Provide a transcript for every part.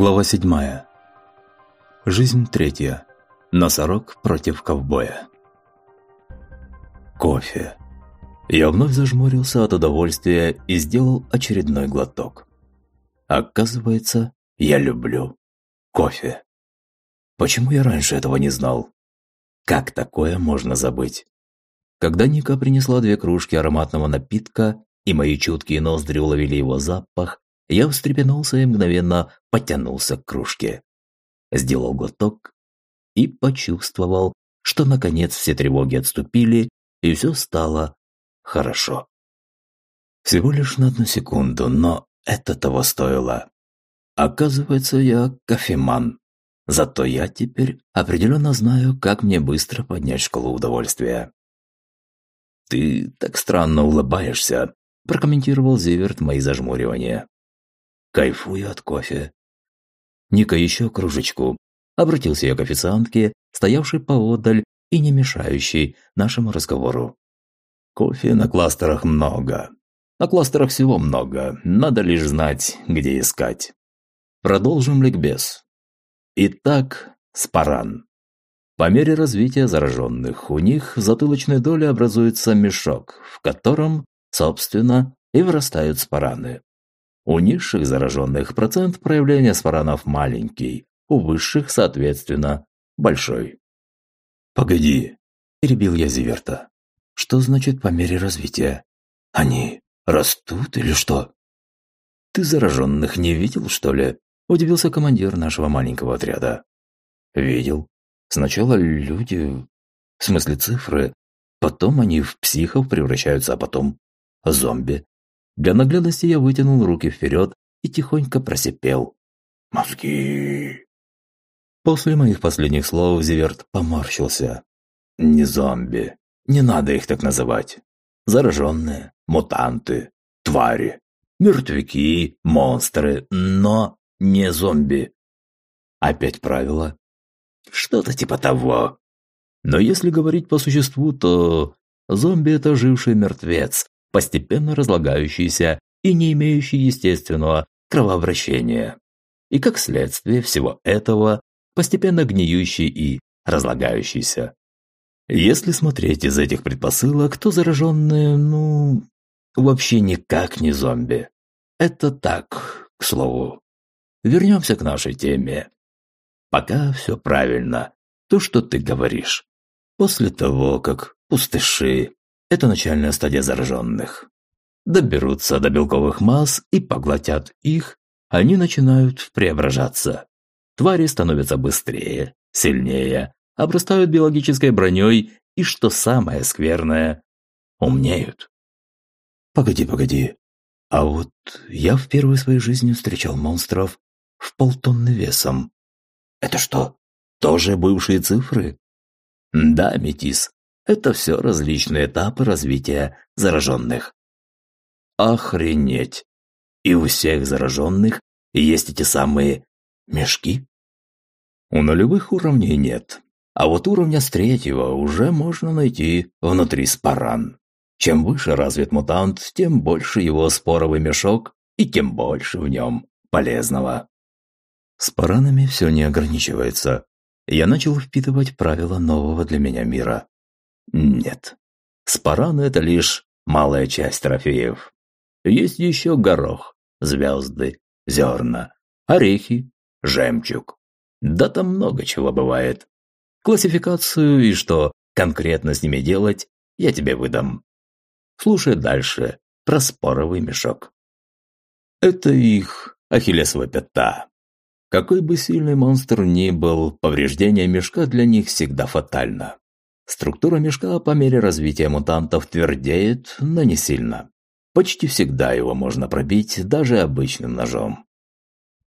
Глава 7. Жизнь третья. Носорог против ковбоя. Кофе. Я вновь зажмурился от удовольствия и сделал очередной глоток. Оказывается, я люблю кофе. Почему я раньше этого не знал? Как такое можно забыть? Когда Ника принесла две кружки ароматного напитка, и мои чуткие ноздри уловили его запах, я встрепенулся и мгновенно потянулся к кружке. Сделал глоток и почувствовал, что наконец все тревоги отступили, и все стало хорошо. Всего лишь на одну секунду, но это того стоило. Оказывается, я кофеман. Зато я теперь определенно знаю, как мне быстро поднять шкалу удовольствия. «Ты так странно улыбаешься», – прокомментировал Зиверт мои зажмуривания. «Кайфую от кофе». «Ника, еще кружечку», – обратился я к официантке, стоявшей поодаль и не мешающей нашему разговору. «Кофе на кластерах много. На кластерах всего много, надо лишь знать, где искать». Продолжим ликбез. Итак, спаран. По мере развития зараженных у них в затылочной доле образуется мешок, в котором, собственно, и вырастают спараны. У низших зараженных процент проявления спаранов маленький, у высших, соответственно, большой. «Погоди», – перебил я Зиверта. «Что значит по мере развития? Они растут или что?» «Ты зараженных не видел, что ли?» Удивился командир нашего маленького отряда. Видел. Сначала люди... В смысле цифры. Потом они в психов превращаются, а потом... Зомби. Для наглядности я вытянул руки вперед и тихонько просипел. «Мозги!» После моих последних слов Зиверт поморщился. «Не зомби. Не надо их так называть. Зараженные, мутанты, твари, мертвяки, монстры, но не зомби. Опять правило? Что-то типа того. Но если говорить по существу, то зомби – это живший мертвец, постепенно разлагающийся и не имеющий естественного кровообращения. И как следствие всего этого, постепенно гниющий и разлагающийся. Если смотреть из этих предпосылок, то зараженные, ну, вообще никак не зомби. Это так, к слову. Вернемся к нашей теме. Пока все правильно. То, что ты говоришь. После того, как пустыши – это начальная стадия зараженных. Доберутся до белковых масс и поглотят их, они начинают преображаться. Твари становятся быстрее, сильнее, обрастают биологической броней и, что самое скверное, умнеют. Погоди, погоди. А вот я в первой своей жизни встречал монстров, в полтонны весом. Это что, тоже бывшие цифры? Да, Метис, это все различные этапы развития зараженных. Охренеть! И у всех зараженных есть эти самые мешки? У нулевых уровней нет, а вот уровня с третьего уже можно найти внутри спаран. Чем выше развит мутант, тем больше его споровый мешок и тем больше в нем полезного. С паранами все не ограничивается. Я начал впитывать правила нового для меня мира. Нет. Спараны – это лишь малая часть трофеев. Есть еще горох, звезды, зерна, орехи, жемчуг. Да там много чего бывает. Классификацию и что конкретно с ними делать, я тебе выдам. Слушай дальше про споровый мешок. Это их ахиллесова пята. Какой бы сильный монстр ни был, повреждение мешка для них всегда фатально. Структура мешка по мере развития мутантов твердеет, но не сильно. Почти всегда его можно пробить даже обычным ножом.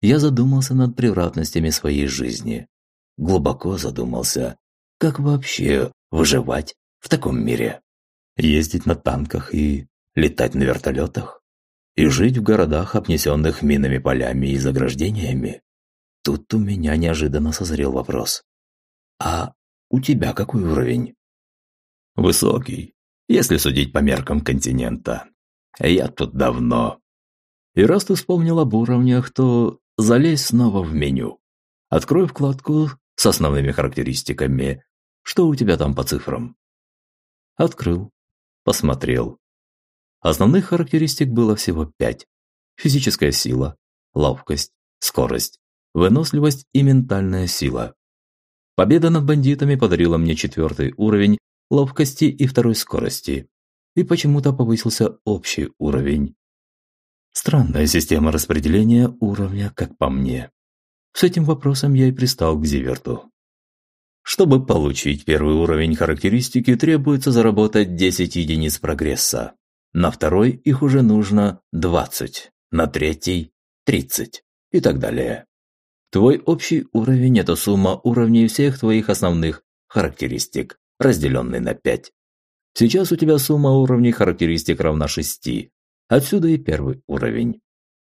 Я задумался над превратностями своей жизни. Глубоко задумался, как вообще выживать в таком мире. Ездить на танках и летать на вертолетах? И жить в городах, обнесенных минами полями и заграждениями? Тут у меня неожиданно созрел вопрос. «А у тебя какой уровень?» «Высокий, если судить по меркам континента. Я тут давно. И раз ты вспомнил об уровнях, то залезь снова в меню. Открой вкладку с основными характеристиками. Что у тебя там по цифрам? Открыл, посмотрел. Основных характеристик было всего пять. Физическая сила, ловкость, скорость, выносливость и ментальная сила. Победа над бандитами подарила мне четвертый уровень ловкости и второй скорости. И почему-то повысился общий уровень. Странная система распределения уровня, как по мне. С этим вопросом я и пристал к Зиверту. Чтобы получить первый уровень характеристики, требуется заработать 10 единиц прогресса. На второй их уже нужно 20, на третий – 30 и так далее. Твой общий уровень – это сумма уровней всех твоих основных характеристик, разделенный на 5. Сейчас у тебя сумма уровней характеристик равна 6. Отсюда и первый уровень.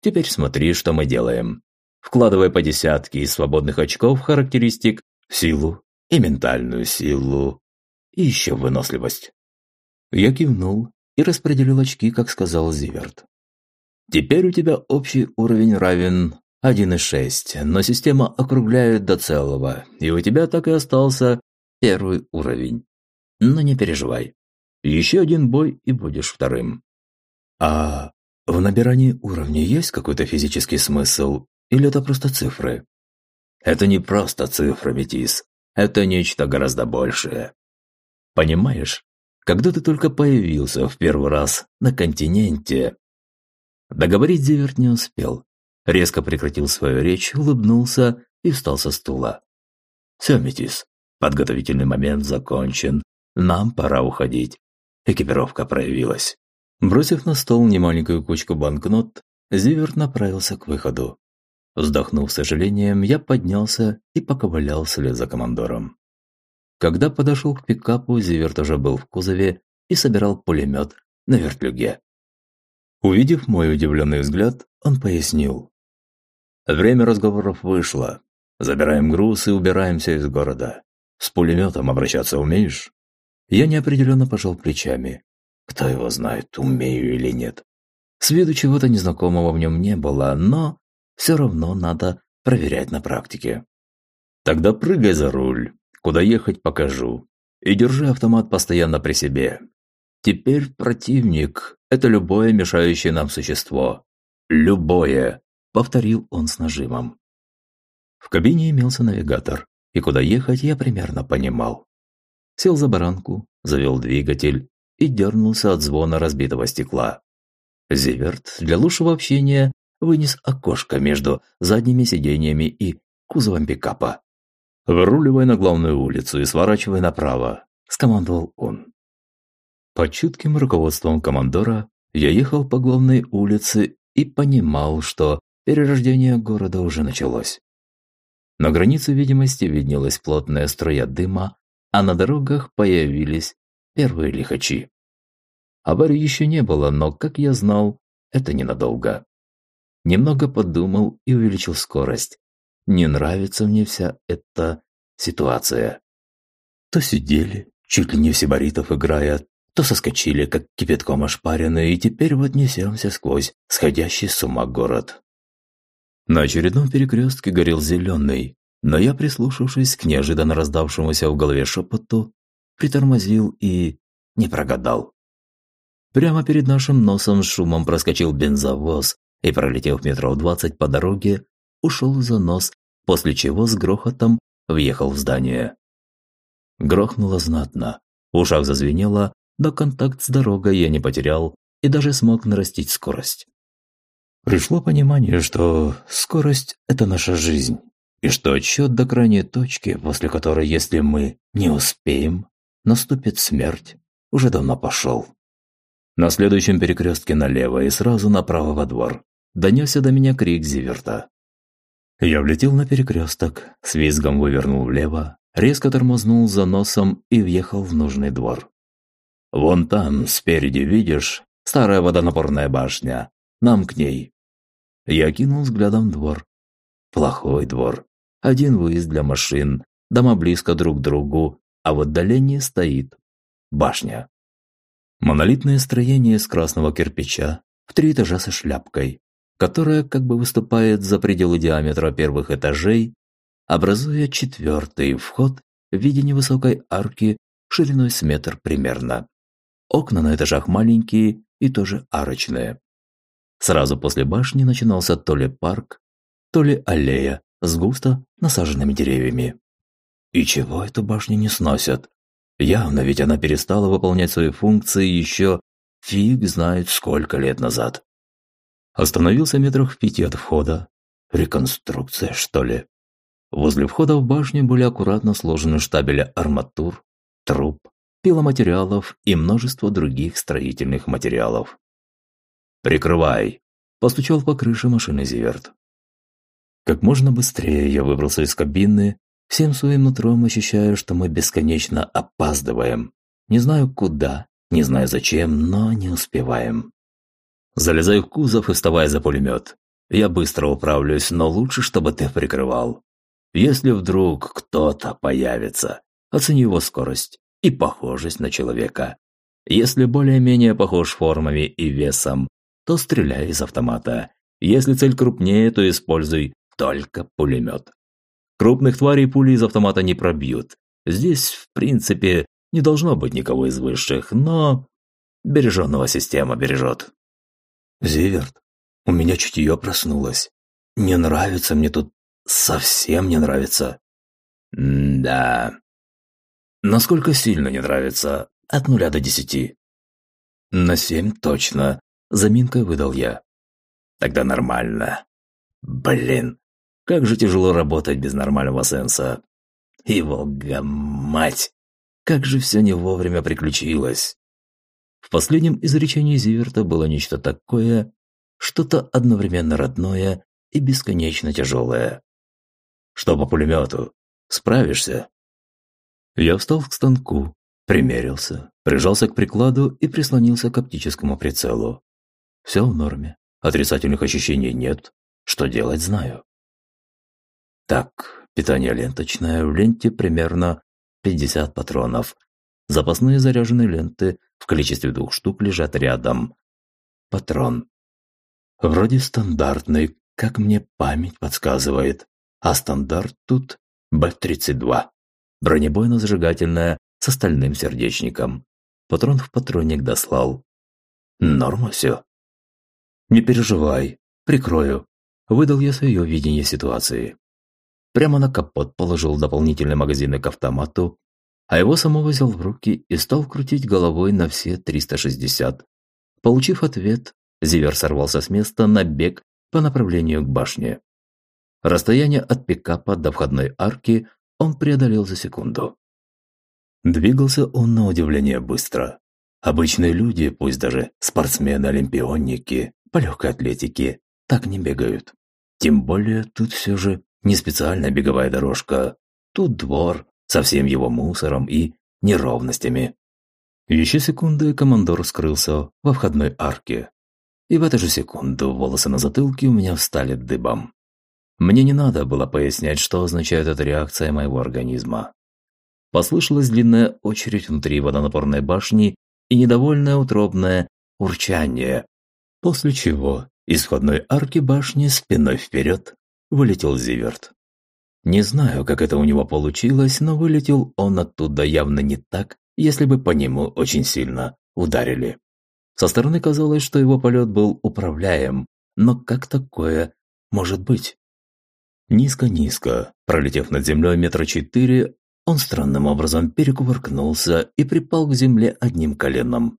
Теперь смотри, что мы делаем. Вкладывай по десятке из свободных очков характеристик силу и ментальную силу, и еще выносливость. Я кивнул и распределил очки, как сказал Зиверт. Теперь у тебя общий уровень равен 1,6, но система округляет до целого, и у тебя так и остался первый уровень. Но не переживай. Еще один бой и будешь вторым. А в набирании уровня есть какой-то физический смысл или это просто цифры? Это не просто цифры, Метис. Это нечто гораздо большее. Понимаешь, когда ты только появился в первый раз на континенте... Договорить Зиверт не успел. Резко прекратил свою речь, улыбнулся и встал со стула. «Все, Метис, подготовительный момент закончен. Нам пора уходить. Экипировка проявилась». Бросив на стол немаленькую кучку банкнот, Зиверт направился к выходу. Вздохнув с сожалением, я поднялся и поковылял вслед за командором. Когда подошел к пикапу, Зиверт уже был в кузове и собирал пулемет на вертлюге. Увидев мой удивленный взгляд, он пояснил. «Время разговоров вышло. Забираем груз и убираемся из города. С пулеметом обращаться умеешь?» Я неопределенно пожал плечами. Кто его знает, умею или нет. С виду чего-то незнакомого в нем не было, но все равно надо проверять на практике. Тогда прыгай за руль, куда ехать покажу. И держи автомат постоянно при себе. Теперь противник – это любое мешающее нам существо. Любое, повторил он с нажимом. В кабине имелся навигатор, и куда ехать я примерно понимал. Сел за баранку, завел двигатель и дернулся от звона разбитого стекла. Зиверт для лучшего общения вынес окошко между задними сиденьями и кузовом пикапа. «Выруливай на главную улицу и сворачивай направо», – скомандовал он. Под чутким руководством командора я ехал по главной улице и понимал, что перерождение города уже началось. На границе видимости виднелась плотная струя дыма, а на дорогах появились первые лихачи. Аварии еще не было, но, как я знал, это ненадолго. Немного подумал и увеличил скорость. Не нравится мне вся эта ситуация. То сидели, чуть ли не в сибаритов играя, то соскочили, как кипятком ошпаренные, и теперь вот несемся сквозь сходящий с ума город. На очередном перекрестке горел зеленый, но я, прислушавшись к неожиданно раздавшемуся в голове шепоту, притормозил и не прогадал. Прямо перед нашим носом с шумом проскочил бензовоз, и, пролетев метров двадцать по дороге, ушел за нос, после чего с грохотом въехал в здание. Грохнуло знатно, в ушах зазвенело, но контакт с дорогой я не потерял и даже смог нарастить скорость. Пришло понимание, что скорость – это наша жизнь, и что отсчет до крайней точки, после которой, если мы не успеем, наступит смерть, уже давно пошел. На следующем перекрестке налево и сразу направо во двор донесся до меня крик Зиверта. Я влетел на перекресток, с визгом вывернул влево, резко тормознул за носом и въехал в нужный двор. «Вон там, спереди, видишь, старая водонапорная башня. Нам к ней». Я кинул взглядом двор. Плохой двор. Один выезд для машин, дома близко друг к другу, а в отдалении стоит башня. Монолитное строение из красного кирпича в три этажа со шляпкой. которая как бы выступает за пределы диаметра первых этажей, образуя четвертый вход в виде невысокой арки шириной с метр примерно. Окна на этажах маленькие и тоже арочные. Сразу после башни начинался то ли парк, то ли аллея с густо насаженными деревьями. И чего эту башню не сносят? Явно ведь она перестала выполнять свои функции еще фиг знает сколько лет назад. Остановился метрах в пяти от входа. Реконструкция, что ли? Возле входа в башню были аккуратно сложены штабели арматур, труб, пиломатериалов и множество других строительных материалов. «Прикрывай!» – постучал по крыше машины Зиверт. Как можно быстрее я выбрался из кабины, всем своим нутром ощущая, что мы бесконечно опаздываем. Не знаю куда, не знаю зачем, но не успеваем. Залезай в кузов и вставай за пулемет. Я быстро управлюсь, но лучше, чтобы ты прикрывал. Если вдруг кто-то появится, оцени его скорость и похожесть на человека. Если более-менее похож формами и весом, то стреляй из автомата. Если цель крупнее, то используй только пулемет. Крупных тварей пули из автомата не пробьют. Здесь, в принципе, не должно быть никого из высших, но береженного система бережет. Зиверт, у меня чутье проснулось. Не нравится мне тут, совсем не нравится. М да. Насколько сильно не нравится? От нуля до десяти. На семь точно. Заминкой выдал я. Тогда нормально. Блин, как же тяжело работать без нормального сенса. И волга мать, как же все не вовремя приключилось. В последнем изречении Зиверта было нечто такое, что-то одновременно родное и бесконечно тяжелое. «Что по пулемету? Справишься?» Я встал к станку, примерился, прижался к прикладу и прислонился к оптическому прицелу. Все в норме, отрицательных ощущений нет, что делать знаю. Так, питание ленточное, в ленте примерно 50 патронов. Запасные заряженные ленты в количестве двух штук лежат рядом. Патрон. Вроде стандартный, как мне память подсказывает. А стандарт тут Б-32. Бронебойно-зажигательная с остальным сердечником. Патрон в патронник дослал. Норма все. Не переживай, прикрою. Выдал я свое видение ситуации. Прямо на капот положил дополнительный магазин к автомату, а его самого взял в руки и стал крутить головой на все 360. Получив ответ, Зивер сорвался с места на бег по направлению к башне. Расстояние от пикапа до входной арки он преодолел за секунду. Двигался он на удивление быстро. Обычные люди, пусть даже спортсмены-олимпионники по легкой атлетике, так не бегают. Тем более тут все же не специальная беговая дорожка. Тут двор, со всем его мусором и неровностями. Еще секунды командор скрылся во входной арке. И в эту же секунду волосы на затылке у меня встали дыбом. Мне не надо было пояснять, что означает эта реакция моего организма. Послышалась длинная очередь внутри водонапорной башни и недовольное утробное урчание, после чего из входной арки башни спиной вперед вылетел Зиверт. Не знаю, как это у него получилось, но вылетел он оттуда явно не так, если бы по нему очень сильно ударили. Со стороны казалось, что его полет был управляем, но как такое может быть? Низко-низко, пролетев над землей метра четыре, он странным образом перекувыркнулся и припал к земле одним коленом.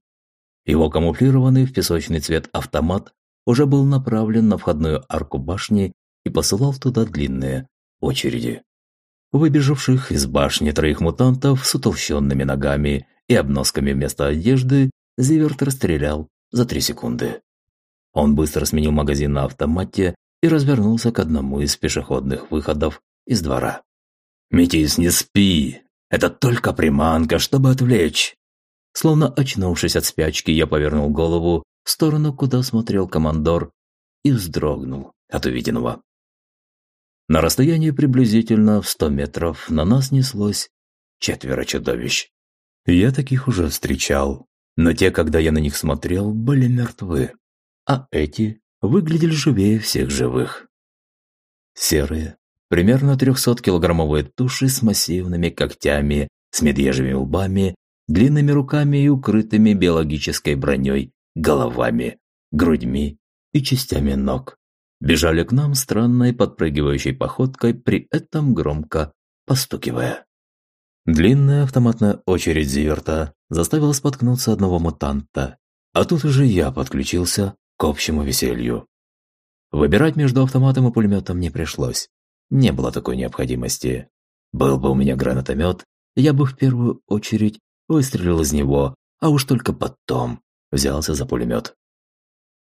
Его камуфлированный в песочный цвет автомат уже был направлен на входную арку башни и посылал туда длинные очереди. Выбежавших из башни троих мутантов с утолщенными ногами и обносками вместо одежды Зиверт расстрелял за три секунды. Он быстро сменил магазин на автомате и развернулся к одному из пешеходных выходов из двора. «Метис, не спи! Это только приманка, чтобы отвлечь!» Словно очнувшись от спячки, я повернул голову в сторону, куда смотрел командор, и вздрогнул от увиденного. На расстоянии приблизительно в сто метров на нас неслось четверо чудовищ. Я таких уже встречал, но те, когда я на них смотрел, были мертвы. А эти выглядели живее всех живых. Серые, примерно 300-килограммовые туши с массивными когтями, с медвежьими лбами, длинными руками и укрытыми биологической броней, головами, грудьми и частями ног. Бежали к нам странной подпрыгивающей походкой, при этом громко постукивая. Длинная автоматная очередь Зиверта заставила споткнуться одного мутанта, а тут уже я подключился к общему веселью. Выбирать между автоматом и пулеметом не пришлось. Не было такой необходимости. Был бы у меня гранатомет, я бы в первую очередь выстрелил из него, а уж только потом взялся за пулемет.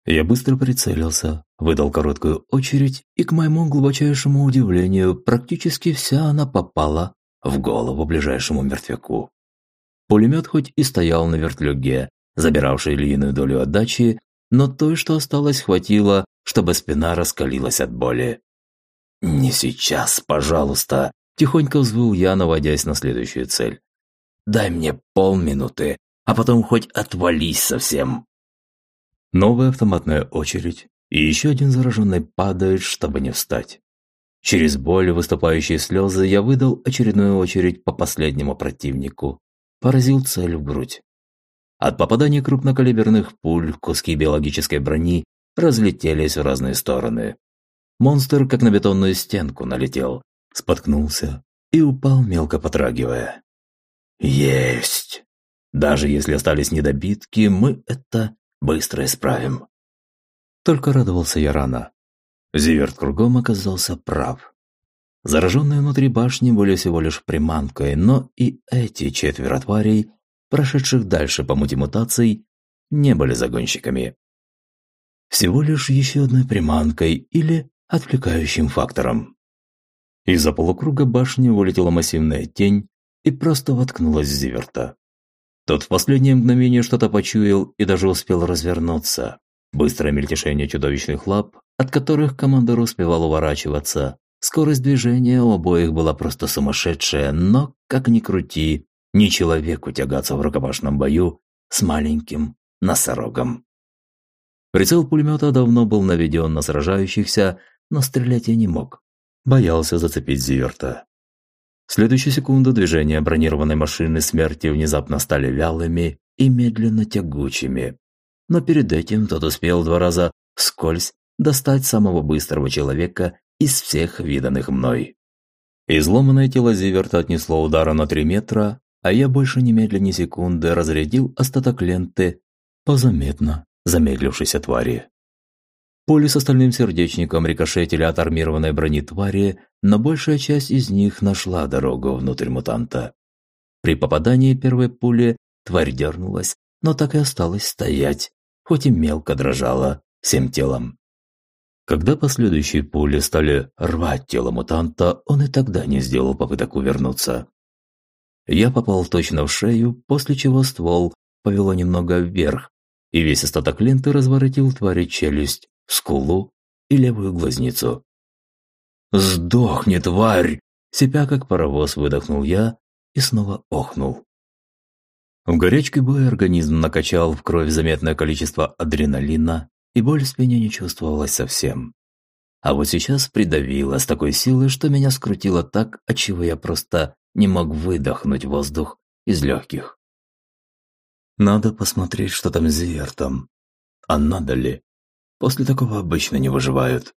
Я быстро прицелился, выдал короткую очередь, и, к моему глубочайшему удивлению, практически вся она попала в голову ближайшему мертвяку. Пулемет хоть и стоял на вертлюге, забиравший львиную долю отдачи, но той, что осталось, хватило, чтобы спина раскалилась от боли. «Не сейчас, пожалуйста», – тихонько взвыл я, наводясь на следующую цель. «Дай мне полминуты, а потом хоть отвались совсем». Новая автоматная очередь, и еще один зараженный падает, чтобы не встать. Через боль, выступающие слезы, я выдал очередную очередь по последнему противнику. Поразил цель в грудь. От попадания крупнокалиберных пуль куски биологической брони разлетелись в разные стороны. Монстр, как на бетонную стенку, налетел, споткнулся и упал, мелко потрагивая. «Есть! Даже если остались недобитки, мы это быстро исправим». Только радовался я рано. Зиверт кругом оказался прав. Зараженные внутри башни были всего лишь приманкой, но и эти четверо тварей прошедших дальше по мути мутаций, не были загонщиками. Всего лишь еще одной приманкой или отвлекающим фактором. Из-за полукруга башни вылетела массивная тень и просто воткнулась в Зиверта. Тот в последнее мгновение что-то почуял и даже успел развернуться. Быстрое мельтешение чудовищных лап, от которых командор успевал уворачиваться. Скорость движения у обоих была просто сумасшедшая, но, как ни крути, не человеку тягаться в рукопашном бою с маленьким носорогом. Прицел пулемета давно был наведен на сражающихся, но стрелять я не мог. Боялся зацепить Зиверта. В следующую движения бронированной машины смерти внезапно стали вялыми и медленно тягучими. Но перед этим тот успел два раза вскользь достать самого быстрого человека из всех виданных мной. Изломанное тело Зиверта отнесло удара на три метра, а я больше немедленно ни секунды разрядил остаток ленты по заметно замедлившейся твари. Пули с остальным сердечником рикошетили от армированной брони твари, но большая часть из них нашла дорогу внутрь мутанта. При попадании первой пули тварь дернулась, но так и осталась стоять, хоть и мелко дрожала всем телом. Когда последующие пули стали рвать тело мутанта, он и тогда не сделал попыток увернуться. Я попал точно в шею, после чего ствол повело немного вверх, и весь остаток ленты разворотил твари челюсть, скулу и левую глазницу. «Сдохни, тварь!» Сипя как паровоз выдохнул я и снова охнул. В горячке боя организм накачал в кровь заметное количество адреналина, и боль в спине не чувствовалась совсем. А вот сейчас придавило с такой силой, что меня скрутило так, отчего я просто не мог выдохнуть воздух из легких. Надо посмотреть, что там с Зертом. А надо ли? После такого обычно не выживают.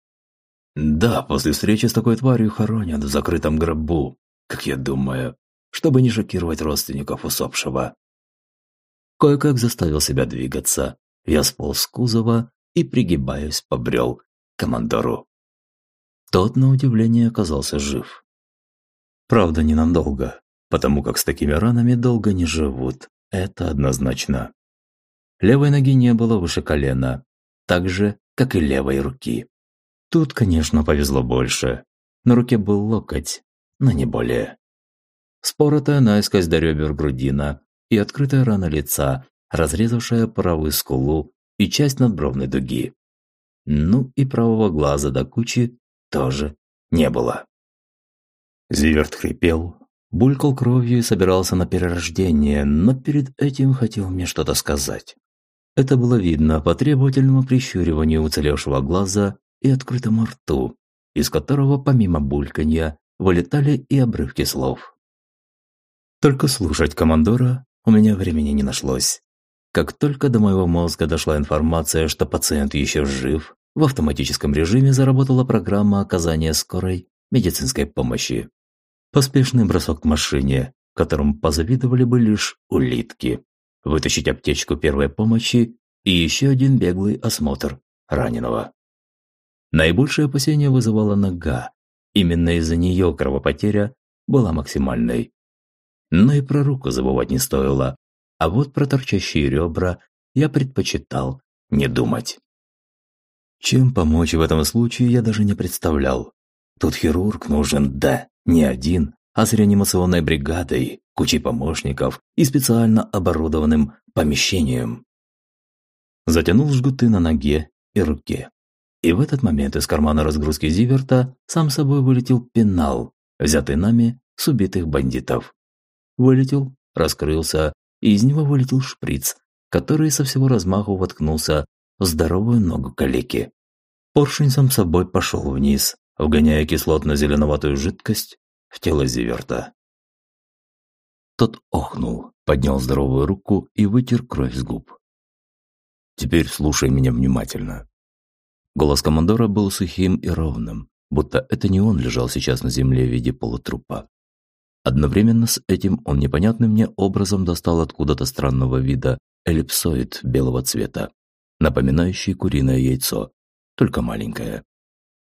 Да, после встречи с такой тварью хоронят в закрытом гробу, как я думаю, чтобы не шокировать родственников усопшего. Кое-как заставил себя двигаться. Я сполз с кузова и, пригибаясь, побрел к командору. Тот, на удивление, оказался жив. Правда, ненадолго, потому как с такими ранами долго не живут. Это однозначно. Левой ноги не было выше колена, так же, как и левой руки. Тут, конечно, повезло больше. На руке был локоть, но не более. Споротая наискось до ребер грудина и открытая рана лица, разрезавшая правую скулу и часть надбровной дуги. Ну и правого глаза до кучи тоже не было. Зиверт хрипел, булькал кровью и собирался на перерождение, но перед этим хотел мне что-то сказать. Это было видно по требовательному прищуриванию уцелевшего глаза и открытому рту, из которого помимо бульканья вылетали и обрывки слов. Только слушать командора у меня времени не нашлось. Как только до моего мозга дошла информация, что пациент еще жив, в автоматическом режиме заработала программа оказания скорой медицинской помощи. Поспешный бросок к машине, которому позавидовали бы лишь улитки. Вытащить аптечку первой помощи и еще один беглый осмотр раненого. Наибольшее опасение вызывала нога. Именно из-за нее кровопотеря была максимальной. Но и про руку забывать не стоило. А вот про торчащие ребра я предпочитал не думать. Чем помочь в этом случае, я даже не представлял. Тут хирург нужен, да, не один, а с реанимационной бригадой, кучей помощников и специально оборудованным помещением. Затянул жгуты на ноге и руке. И в этот момент из кармана разгрузки Зиверта сам собой вылетел пенал, взятый нами с убитых бандитов. Вылетел, раскрылся, и из него вылетел шприц, который со всего размаху воткнулся в здоровую ногу калеки. Поршень сам собой пошел вниз, вгоняя кислотно-зеленоватую жидкость в тело Зиверта. Тот охнул, поднял здоровую руку и вытер кровь с губ. «Теперь слушай меня внимательно. Голос командора был сухим и ровным, будто это не он лежал сейчас на земле в виде полутрупа. Одновременно с этим он непонятным мне образом достал откуда-то странного вида эллипсоид белого цвета, напоминающий куриное яйцо, только маленькое.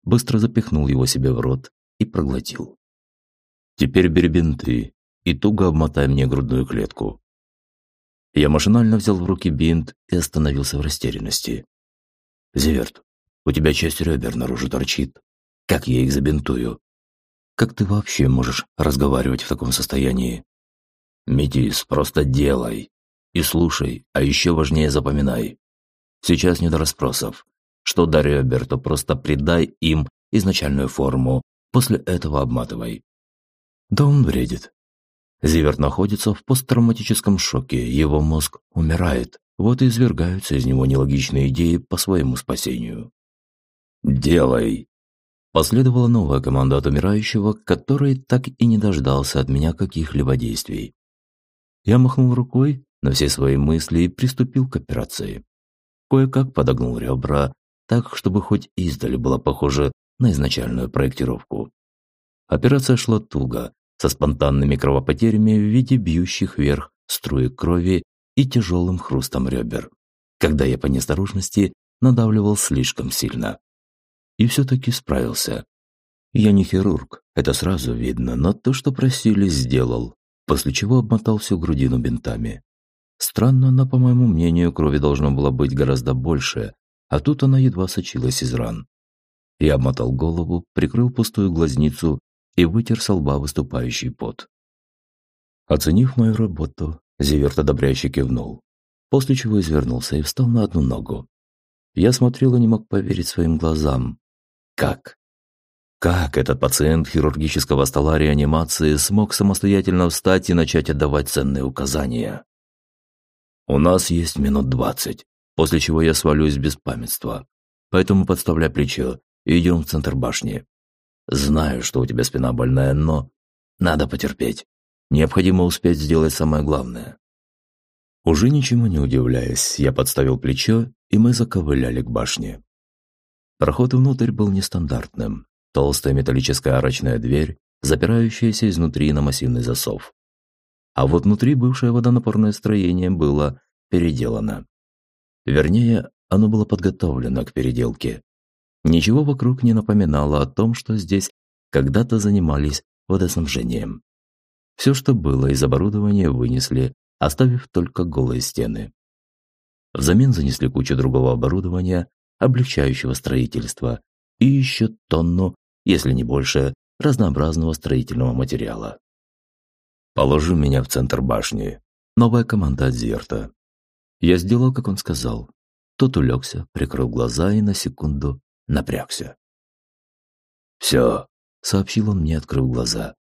Быстро запихнул его себе в рот и проглотил. «Теперь бери бинты и туго обмотай мне грудную клетку». Я машинально взял в руки бинт и остановился в растерянности. «Зиверт, у тебя часть ребер наружу торчит. Как я их забинтую? Как ты вообще можешь разговаривать в таком состоянии? Метис, просто делай. И слушай, а еще важнее запоминай. Сейчас не до расспросов. Что до ребер, то просто придай им изначальную форму, после этого обматывай. Да он бредит. Зиверт находится в посттравматическом шоке, его мозг умирает, вот и извергаются из него нелогичные идеи по своему спасению. «Делай!» Последовала новая команда от умирающего, который так и не дождался от меня каких-либо действий. Я махнул рукой на все свои мысли и приступил к операции. Кое-как подогнул ребра, так, чтобы хоть издали было похоже на изначальную проектировку. Операция шла туго, со спонтанными кровопотерями в виде бьющих вверх струек крови и тяжелым хрустом ребер, когда я по неосторожности надавливал слишком сильно и все-таки справился. Я не хирург, это сразу видно, но то, что просили, сделал, после чего обмотал всю грудину бинтами. Странно, но, по моему мнению, крови должно было быть гораздо больше, а тут она едва сочилась из ран. Я обмотал голову, прикрыл пустую глазницу и вытер со лба выступающий пот. Оценив мою работу, Зиверт одобряюще кивнул, после чего извернулся и встал на одну ногу. Я смотрел и не мог поверить своим глазам. Как? Как этот пациент хирургического стола реанимации смог самостоятельно встать и начать отдавать ценные указания? У нас есть минут двадцать, после чего я свалюсь без памятства. Поэтому подставляй плечо и идем в центр башни. Знаю, что у тебя спина больная, но надо потерпеть. Необходимо успеть сделать самое главное. Уже ничему не удивляясь, я подставил плечо, и мы заковыляли к башне. Проход внутрь был нестандартным. Толстая металлическая арочная дверь, запирающаяся изнутри на массивный засов. А вот внутри бывшее водонапорное строение было переделано. Вернее, оно было подготовлено к переделке. Ничего вокруг не напоминало о том, что здесь когда-то занимались водоснабжением. Все, что было из оборудования, вынесли, оставив только голые стены. Взамен занесли кучу другого оборудования, облегчающего строительство, и еще тонну, если не больше, разнообразного строительного материала. «Положи меня в центр башни. Новая команда от Зерта». Я сделал, как он сказал. Тот улегся, прикрыл глаза и на секунду напрягся. «Все», — сообщил он мне, открыв глаза.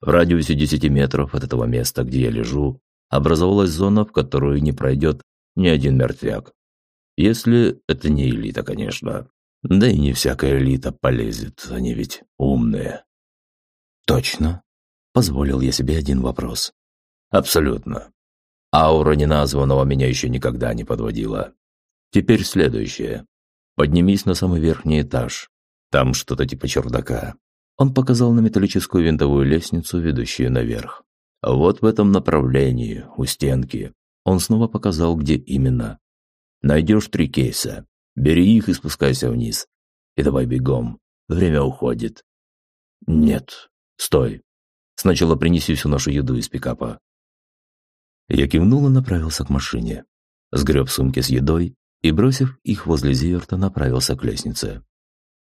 В радиусе десяти метров от этого места, где я лежу, образовалась зона, в которую не пройдет ни один мертвяк. Если это не элита, конечно. Да и не всякая элита полезет, они ведь умные. Точно. Позволил я себе один вопрос. Абсолютно. Аура неназванного меня еще никогда не подводила. Теперь следующее. Поднимись на самый верхний этаж. Там что-то типа чердака. Он показал на металлическую винтовую лестницу, ведущую наверх. Вот в этом направлении, у стенки. Он снова показал, где именно. Найдешь три кейса. Бери их и спускайся вниз. И давай бегом. Время уходит. Нет. Стой. Сначала принеси всю нашу еду из пикапа. Я кивнул и направился к машине. Сгреб сумки с едой и, бросив их возле Зиверта, направился к лестнице.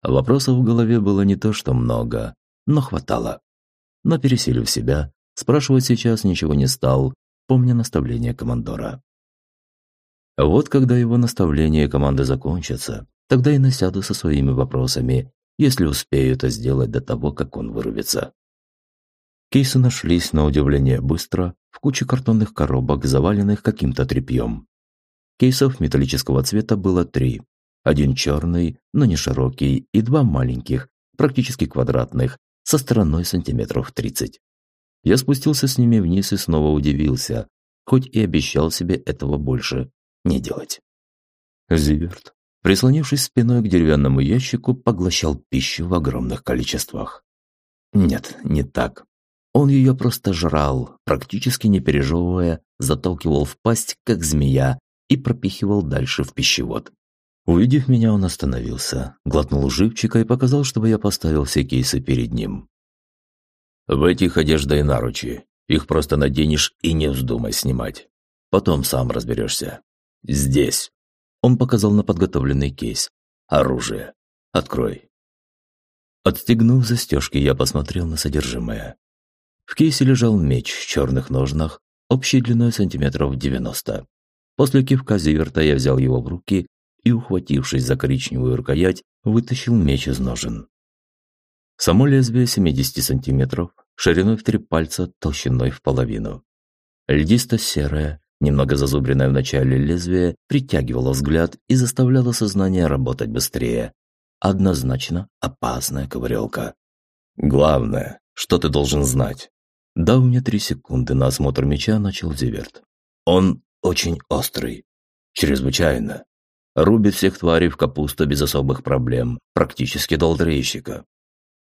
Вопросов в голове было не то что много, но хватало. Но пересилив себя, спрашивать сейчас ничего не стал, помня наставление командора. Вот когда его наставления команды закончатся, тогда и насяду со своими вопросами, если успею это сделать до того, как он вырубится. Кейсы нашлись на удивление быстро в куче картонных коробок, заваленных каким-то тряпьем. Кейсов металлического цвета было три. Один черный, но не широкий, и два маленьких, практически квадратных, со стороной сантиметров 30. Я спустился с ними вниз и снова удивился, хоть и обещал себе этого больше не делать. Зиверт, прислонившись спиной к деревянному ящику, поглощал пищу в огромных количествах. Нет, не так. Он ее просто жрал, практически не пережевывая, заталкивал в пасть, как змея, и пропихивал дальше в пищевод. Увидев меня, он остановился, глотнул живчика и показал, чтобы я поставил все кейсы перед ним. В этих одежда и наручи. Их просто наденешь и не вздумай снимать. Потом сам разберешься. Здесь. Он показал на подготовленный кейс. Оружие. Открой. Отстегнув застежки, я посмотрел на содержимое. В кейсе лежал меч в черных ножнах, общей длиной сантиметров 90. После кивка Зиверта я взял его в руки и, ухватившись за коричневую рукоять, вытащил меч из ножен. Само лезвие 70 сантиметров, шириной в три пальца, толщиной в половину. Льдисто-серое, немного зазубренное в начале лезвие, притягивало взгляд и заставляло сознание работать быстрее. Однозначно опасная ковырелка. Главное, что ты должен знать. Дав мне три секунды на осмотр меча, начал Зиверт. Он очень острый. Чрезвычайно. Рубит всех тварей в капусту без особых проблем, практически до алтарейщика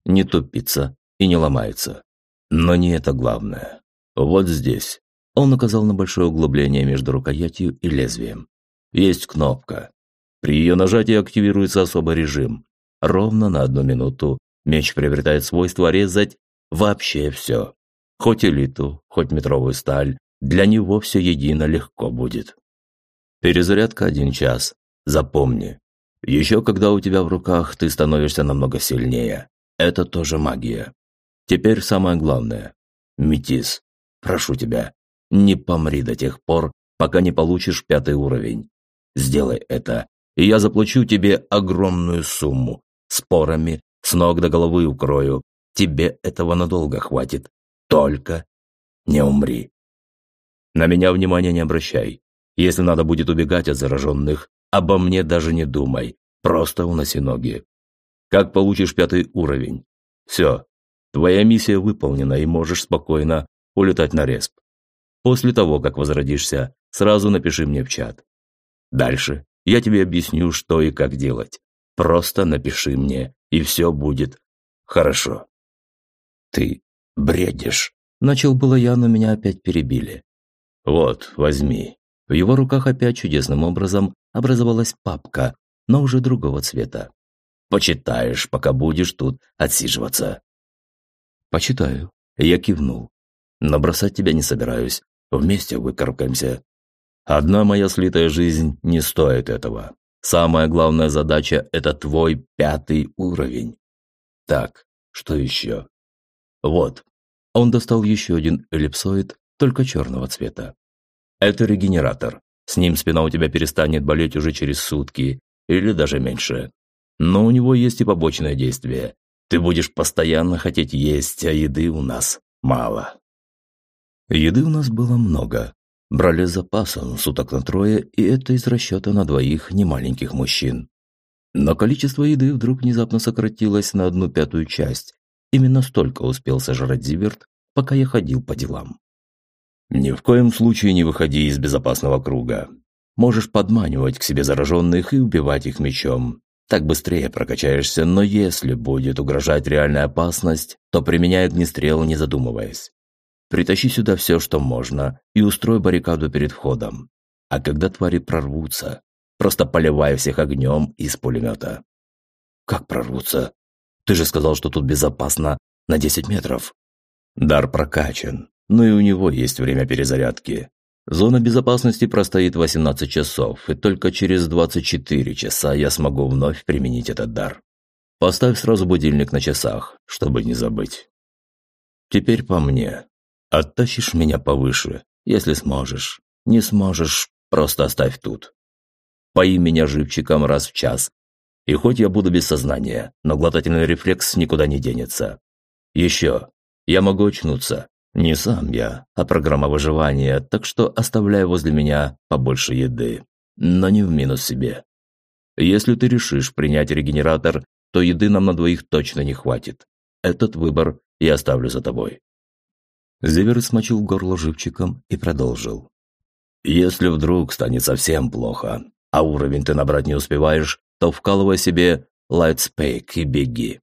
не тупится и не ломается. Но не это главное. Вот здесь. Он указал на большое углубление между рукоятью и лезвием. Есть кнопка. При ее нажатии активируется особый режим. Ровно на одну минуту меч приобретает свойство резать вообще все. Хоть элиту, хоть метровую сталь, для него все едино легко будет. Перезарядка один час. Запомни. Еще когда у тебя в руках, ты становишься намного сильнее. Это тоже магия. Теперь самое главное. Метис, прошу тебя, не помри до тех пор, пока не получишь пятый уровень. Сделай это, и я заплачу тебе огромную сумму. Спорами, с ног до головы укрою. Тебе этого надолго хватит. Только не умри. На меня внимания не обращай. Если надо будет убегать от зараженных, обо мне даже не думай. Просто уноси ноги как получишь пятый уровень. Все, твоя миссия выполнена и можешь спокойно улетать на респ. После того, как возродишься, сразу напиши мне в чат. Дальше я тебе объясню, что и как делать. Просто напиши мне, и все будет хорошо. Ты бредишь. Начал было я, но меня опять перебили. Вот, возьми. В его руках опять чудесным образом образовалась папка, но уже другого цвета. Почитаешь, пока будешь тут отсиживаться». «Почитаю». Я кивнул. «Но бросать тебя не собираюсь. Вместе выкарабкаемся. Одна моя слитая жизнь не стоит этого. Самая главная задача – это твой пятый уровень. Так, что еще? Вот. Он достал еще один эллипсоид, только черного цвета. Это регенератор. С ним спина у тебя перестанет болеть уже через сутки или даже меньше. Но у него есть и побочное действие. Ты будешь постоянно хотеть есть, а еды у нас мало. Еды у нас было много. Брали с запасом суток на трое, и это из расчета на двоих немаленьких мужчин. Но количество еды вдруг внезапно сократилось на одну пятую часть. Именно столько успел сожрать Зиверт, пока я ходил по делам. Ни в коем случае не выходи из безопасного круга. Можешь подманивать к себе зараженных и убивать их мечом. Так быстрее прокачаешься, но если будет угрожать реальная опасность, то применяй огнестрел, не задумываясь. Притащи сюда все, что можно, и устрой баррикаду перед входом. А когда твари прорвутся, просто поливай всех огнем из пулемета. Как прорвутся? Ты же сказал, что тут безопасно на 10 метров. Дар прокачан, но и у него есть время перезарядки. Зона безопасности простоит 18 часов, и только через 24 часа я смогу вновь применить этот дар. Поставь сразу будильник на часах, чтобы не забыть. Теперь по мне. Оттащишь меня повыше, если сможешь. Не сможешь, просто оставь тут. Пои меня живчиком раз в час. И хоть я буду без сознания, но глотательный рефлекс никуда не денется. Еще. Я могу очнуться, не сам я, а программа выживания, так что оставляй возле меня побольше еды. Но не в минус себе. Если ты решишь принять регенератор, то еды нам на двоих точно не хватит. Этот выбор я оставлю за тобой. Зевер смочил горло живчиком и продолжил. Если вдруг станет совсем плохо, а уровень ты набрать не успеваешь, то вкалывай себе лайтспейк и беги.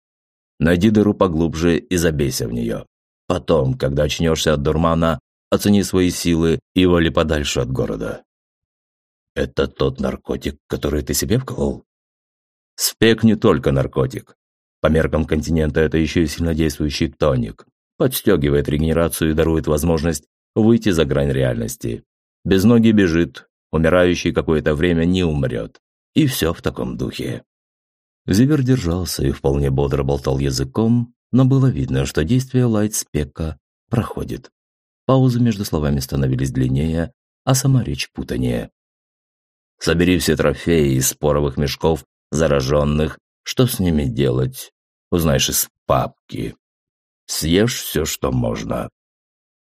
Найди дыру поглубже и забейся в нее. Потом, когда очнешься от дурмана, оцени свои силы и вали подальше от города. Это тот наркотик, который ты себе вколол? Спек не только наркотик. По меркам континента это еще и сильнодействующий тоник. Подстегивает регенерацию и дарует возможность выйти за грань реальности. Без ноги бежит, умирающий какое-то время не умрет. И все в таком духе. Зивер держался и вполне бодро болтал языком, но было видно, что действие лайтспека проходит. Паузы между словами становились длиннее, а сама речь путанее. «Собери все трофеи из споровых мешков зараженных. Что с ними делать? Узнаешь из папки. Съешь все, что можно.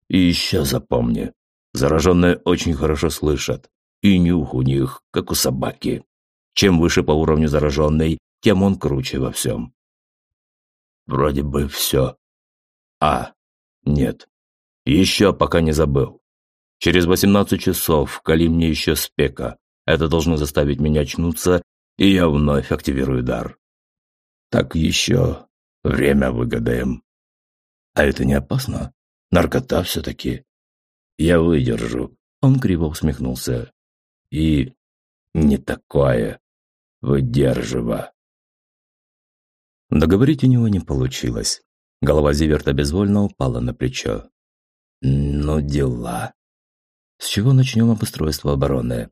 И еще запомни, зараженные очень хорошо слышат, и нюх у них, как у собаки. Чем выше по уровню зараженный, тем он круче во всем. Вроде бы все. А, нет. Еще пока не забыл. Через 18 часов кали мне еще спека. Это должно заставить меня очнуться, и я вновь активирую дар. Так еще время выгадаем. А это не опасно? Наркота все-таки. Я выдержу. Он криво усмехнулся. И не такое. Выдержива. Договорить у него не получилось. Голова Зиверта безвольно упала на плечо. «Ну дела. С чего начнем обустройство обороны?»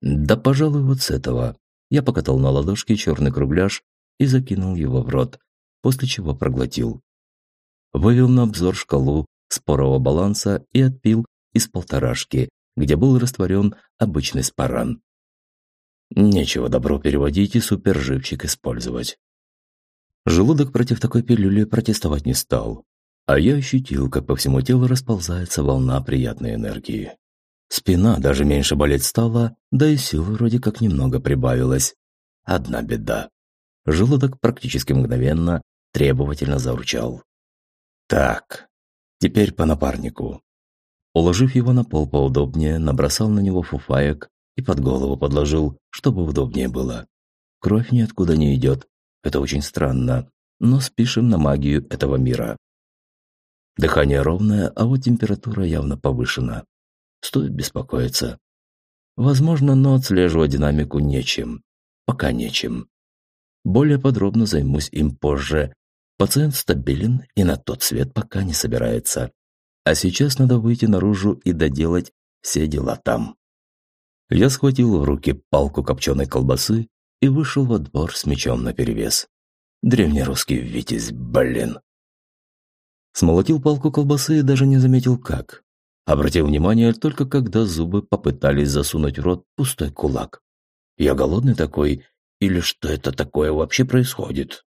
«Да, пожалуй, вот с этого». Я покатал на ладошке черный кругляш и закинул его в рот, после чего проглотил. Вывел на обзор шкалу спорового баланса и отпил из полторашки, где был растворен обычный спаран. Нечего добро переводить и суперживчик использовать. Желудок против такой пилюли протестовать не стал, а я ощутил, как по всему телу расползается волна приятной энергии. Спина даже меньше болеть стала, да и сил вроде как немного прибавилось. Одна беда. Желудок практически мгновенно требовательно заурчал. Так, теперь по напарнику. Уложив его на пол поудобнее, набросал на него фуфаек и под голову подложил, чтобы удобнее было. Кровь ниоткуда не идет, это очень странно, но спишем на магию этого мира. Дыхание ровное, а вот температура явно повышена. Стоит беспокоиться. Возможно, но отслеживать динамику нечем. Пока нечем. Более подробно займусь им позже. Пациент стабилен и на тот свет пока не собирается. А сейчас надо выйти наружу и доделать все дела там. Я схватил в руки палку копченой колбасы и вышел во двор с мечом наперевес. Древнерусский витязь, блин. Смолотил палку колбасы и даже не заметил как. Обратил внимание только когда зубы попытались засунуть в рот пустой кулак. Я голодный такой, или что это такое вообще происходит?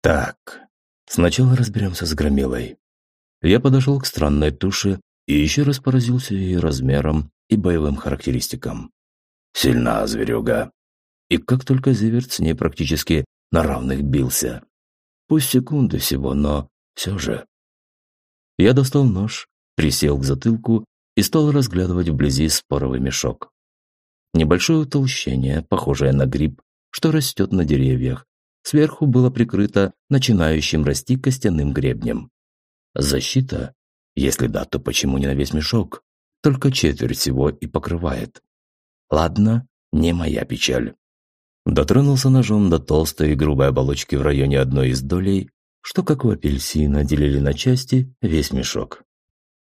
Так, сначала разберемся с громилой. Я подошел к странной туше И еще раз поразился ее размером и боевым характеристикам. Сильна зверюга. И как только Зиверт с ней практически на равных бился. Пусть секунды всего, но все же. Я достал нож, присел к затылку и стал разглядывать вблизи споровый мешок. Небольшое утолщение, похожее на гриб, что растет на деревьях. Сверху было прикрыто начинающим расти костяным гребнем. Защита? Если да, то почему не на весь мешок? Только четверть всего и покрывает. Ладно, не моя печаль. Дотронулся ножом до толстой и грубой оболочки в районе одной из долей, что, как у апельсина, делили на части весь мешок.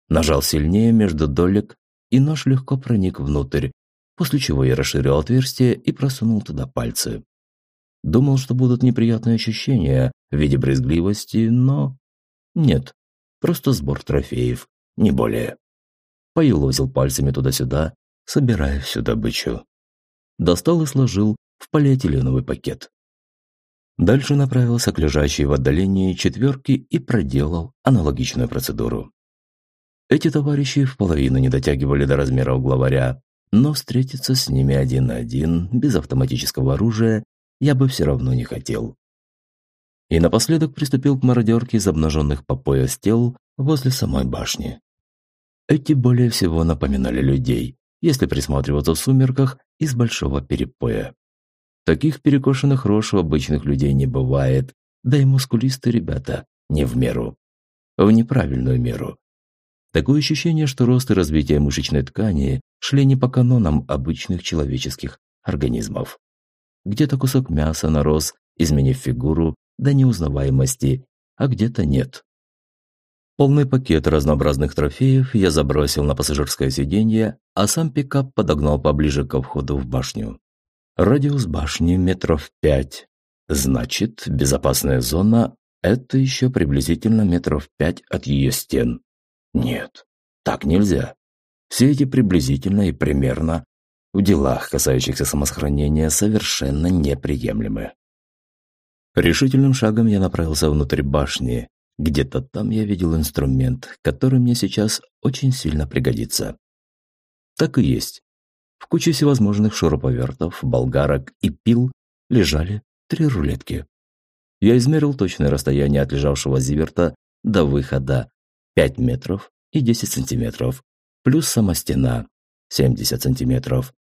Нажал сильнее между долек, и нож легко проник внутрь, после чего я расширил отверстие и просунул туда пальцы. Думал, что будут неприятные ощущения в виде брезгливости, но... Нет, просто сбор трофеев, не более. Поелозил пальцами туда-сюда, собирая всю добычу. Достал и сложил в полиэтиленовый пакет. Дальше направился к лежащей в отдалении четверке и проделал аналогичную процедуру. Эти товарищи в половину не дотягивали до размеров главаря, но встретиться с ними один на один, без автоматического оружия, я бы все равно не хотел. И напоследок приступил к мародерке из обнаженных по пояс тел возле самой башни. Эти более всего напоминали людей, если присматриваться в сумерках из большого перепоя. Таких перекошенных рож у обычных людей не бывает, да и мускулистые ребята не в меру. В неправильную меру. Такое ощущение, что рост и развитие мышечной ткани шли не по канонам обычных человеческих организмов. Где-то кусок мяса нарос, изменив фигуру до неузнаваемости, а где-то нет. Полный пакет разнообразных трофеев я забросил на пассажирское сиденье, а сам пикап подогнал поближе ко входу в башню. Радиус башни метров пять. Значит, безопасная зона – это еще приблизительно метров пять от ее стен. Нет, так нельзя. Все эти приблизительно и примерно в делах, касающихся самосохранения, совершенно неприемлемы. Решительным шагом я направился внутрь башни. Где-то там я видел инструмент, который мне сейчас очень сильно пригодится. Так и есть. В куче всевозможных шуруповертов, болгарок и пил лежали три рулетки. Я измерил точное расстояние от лежавшего зиверта до выхода 5 метров и 10 сантиметров, плюс сама стена 70 сантиметров.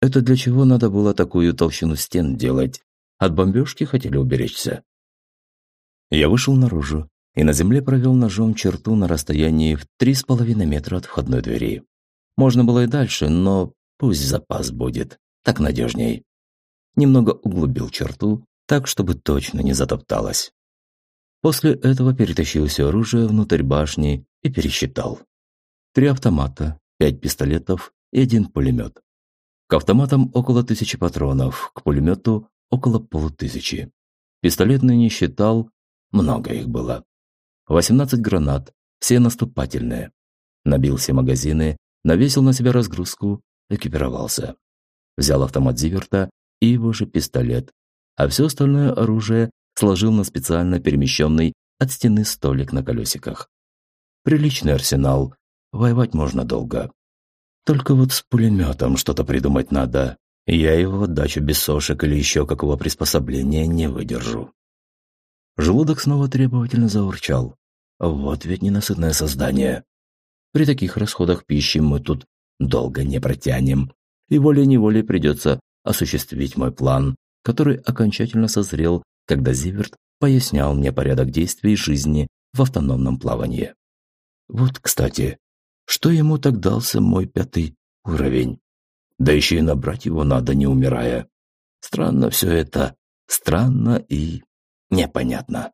Это для чего надо было такую толщину стен делать? От бомбежки хотели уберечься. Я вышел наружу и на земле провел ножом черту на расстоянии в 3,5 метра от входной двери. Можно было и дальше, но Пусть запас будет, так надежней. Немного углубил черту, так, чтобы точно не затопталась. После этого перетащил все оружие внутрь башни и пересчитал. Три автомата, пять пистолетов и один пулемет. К автоматам около тысячи патронов, к пулемету около полутысячи. Пистолетный не считал, много их было. 18 гранат, все наступательные. Набил все магазины, навесил на себя разгрузку экипировался. Взял автомат Зиверта и его же пистолет, а все остальное оружие сложил на специально перемещенный от стены столик на колесиках. Приличный арсенал, воевать можно долго. Только вот с пулеметом что-то придумать надо. Я его отдачу без сошек или еще какого приспособления не выдержу. Желудок снова требовательно заурчал. Вот ведь ненасытное создание. При таких расходах пищи мы тут долго не протянем, и волей-неволей придется осуществить мой план, который окончательно созрел, когда Зиверт пояснял мне порядок действий жизни в автономном плавании. Вот, кстати, что ему так дался мой пятый уровень? Да еще и набрать его надо, не умирая. Странно все это, странно и непонятно.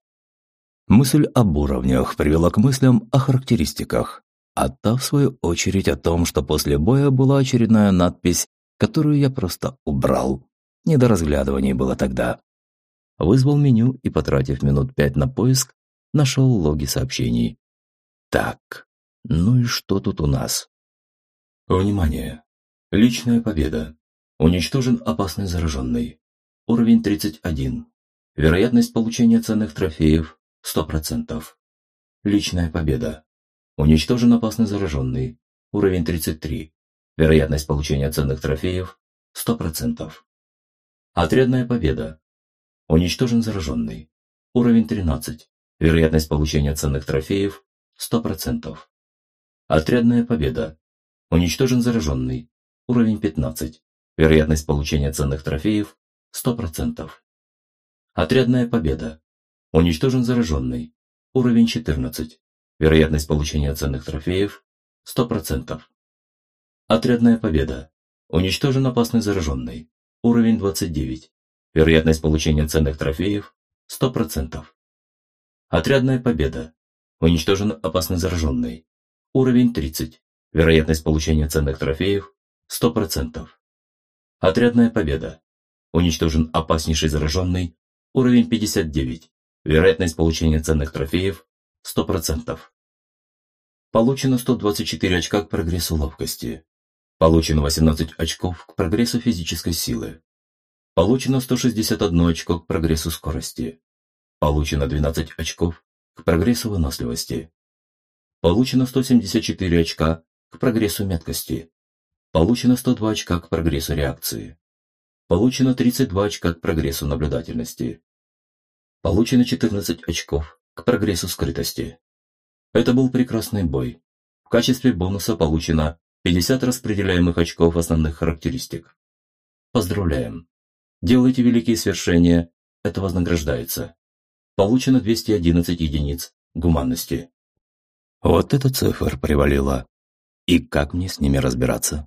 Мысль об уровнях привела к мыслям о характеристиках а та, в свою очередь, о том, что после боя была очередная надпись, которую я просто убрал. Не до разглядываний было тогда. Вызвал меню и, потратив минут пять на поиск, нашел логи сообщений. Так, ну и что тут у нас? Внимание! Личная победа. Уничтожен опасный зараженный. Уровень 31. Вероятность получения ценных трофеев 100%. Личная победа. Уничтожен опасный зараженный. Уровень 33. Вероятность получения ценных трофеев 100%. Отрядная победа. Уничтожен зараженный. Уровень 13. Вероятность получения ценных трофеев 100%. Отрядная победа. Уничтожен зараженный. Уровень 15. Вероятность получения ценных трофеев 100%. Отрядная победа. Уничтожен зараженный. Уровень 14. Вероятность получения ценных трофеев 100%. Отрядная победа. Уничтожен опасный зараженный. Уровень 29. Вероятность получения ценных трофеев 100%. Отрядная победа. Уничтожен опасный зараженный. Уровень 30. Вероятность получения ценных трофеев 100%. Отрядная победа. Уничтожен опаснейший зараженный. Уровень 59. Вероятность получения ценных трофеев 100%. Получено 124 очка к прогрессу ловкости. Получено 18 очков к прогрессу физической силы. Получено 161 очко к прогрессу скорости. Получено 12 очков к прогрессу выносливости. Получено 174 очка к прогрессу меткости. Получено 102 очка к прогрессу реакции. Получено 32 очка к прогрессу наблюдательности. Получено 14 очков к прогрессу скрытости. Это был прекрасный бой. В качестве бонуса получено 50 распределяемых очков основных характеристик. Поздравляем! Делайте великие свершения, это вознаграждается. Получено 211 единиц гуманности. Вот эта цифра привалила. И как мне с ними разбираться?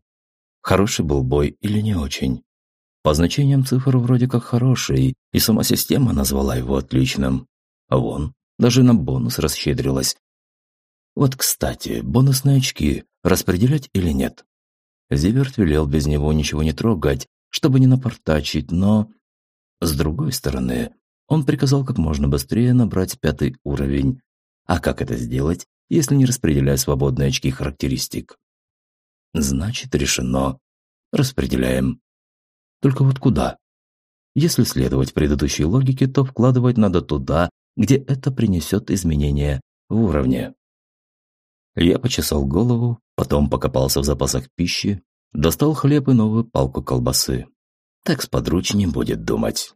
Хороший был бой или не очень? По значениям цифр вроде как хороший, и сама система назвала его отличным. А вон, даже на бонус расщедрилась. Вот, кстати, бонусные очки распределять или нет? Зиверт велел без него ничего не трогать, чтобы не напортачить, но... С другой стороны, он приказал как можно быстрее набрать пятый уровень. А как это сделать, если не распределять свободные очки характеристик? Значит, решено. Распределяем. Только вот куда? Если следовать предыдущей логике, то вкладывать надо туда, где это принесет изменения в уровне. Я почесал голову, потом покопался в запасах пищи, Достал хлеб и новую палку колбасы. Так сподручнее будет думать.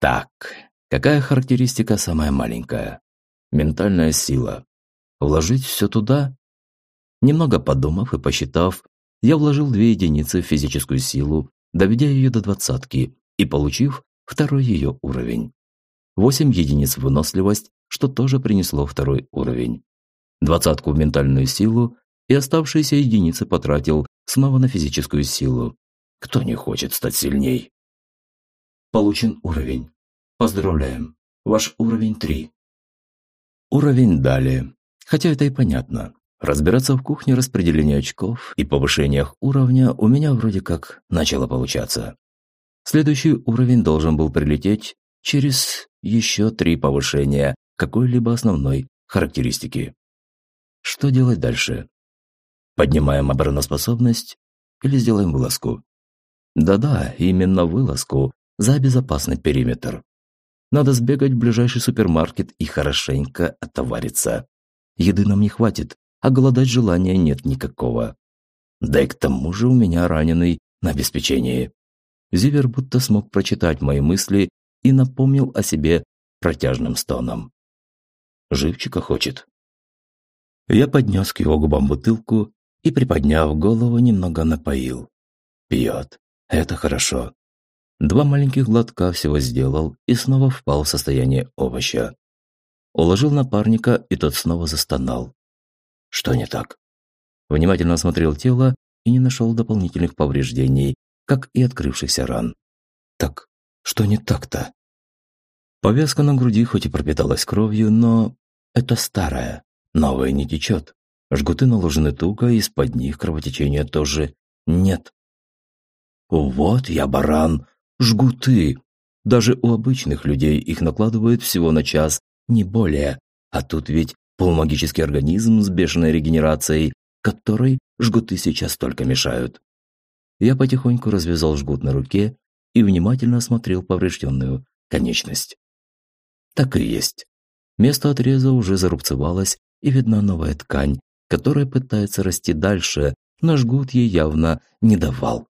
Так, какая характеристика самая маленькая? Ментальная сила. Вложить все туда? Немного подумав и посчитав, я вложил две единицы в физическую силу, доведя ее до двадцатки и получив второй ее уровень. Восемь единиц в выносливость, что тоже принесло второй уровень. Двадцатку в ментальную силу и оставшиеся единицы потратил снова на физическую силу. Кто не хочет стать сильней? Получен уровень. Поздравляем. Ваш уровень 3. Уровень далее. Хотя это и понятно. Разбираться в кухне распределения очков и повышениях уровня у меня вроде как начало получаться. Следующий уровень должен был прилететь через еще три повышения какой-либо основной характеристики. Что делать дальше? Поднимаем обороноспособность или сделаем вылазку? Да-да, именно вылазку за безопасный периметр. Надо сбегать в ближайший супермаркет и хорошенько отовариться. Еды нам не хватит, а голодать желания нет никакого. Да и к тому же у меня раненый на обеспечении. Зивер будто смог прочитать мои мысли и напомнил о себе протяжным стоном. Живчика хочет. Я поднес к его губам бутылку и, приподняв голову, немного напоил. Пьет. Это хорошо. Два маленьких глотка всего сделал и снова впал в состояние овоща. Уложил напарника, и тот снова застонал. Что не так? Внимательно осмотрел тело и не нашел дополнительных повреждений, как и открывшихся ран. Так, что не так-то? Повязка на груди хоть и пропиталась кровью, но это старая, новая не течет. Жгуты наложены туго, из-под них кровотечения тоже нет. Вот я баран, жгуты. Даже у обычных людей их накладывают всего на час, не более. А тут ведь полумагический организм с бешеной регенерацией, которой жгуты сейчас только мешают. Я потихоньку развязал жгут на руке и внимательно осмотрел поврежденную конечность. Так и есть. Место отреза уже зарубцевалось, и видна новая ткань, которая пытается расти дальше, но жгут ей явно не давал.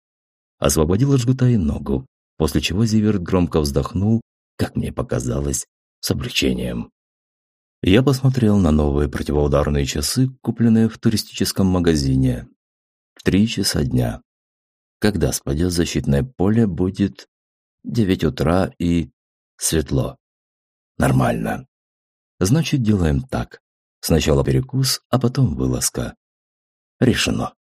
Освободил от жгута и ногу, после чего Зиверт громко вздохнул, как мне показалось, с облегчением. Я посмотрел на новые противоударные часы, купленные в туристическом магазине. Три часа дня. Когда спадет защитное поле, будет девять утра и светло. Нормально. Значит, делаем так. Сначала перекус, а потом вылазка. Решено.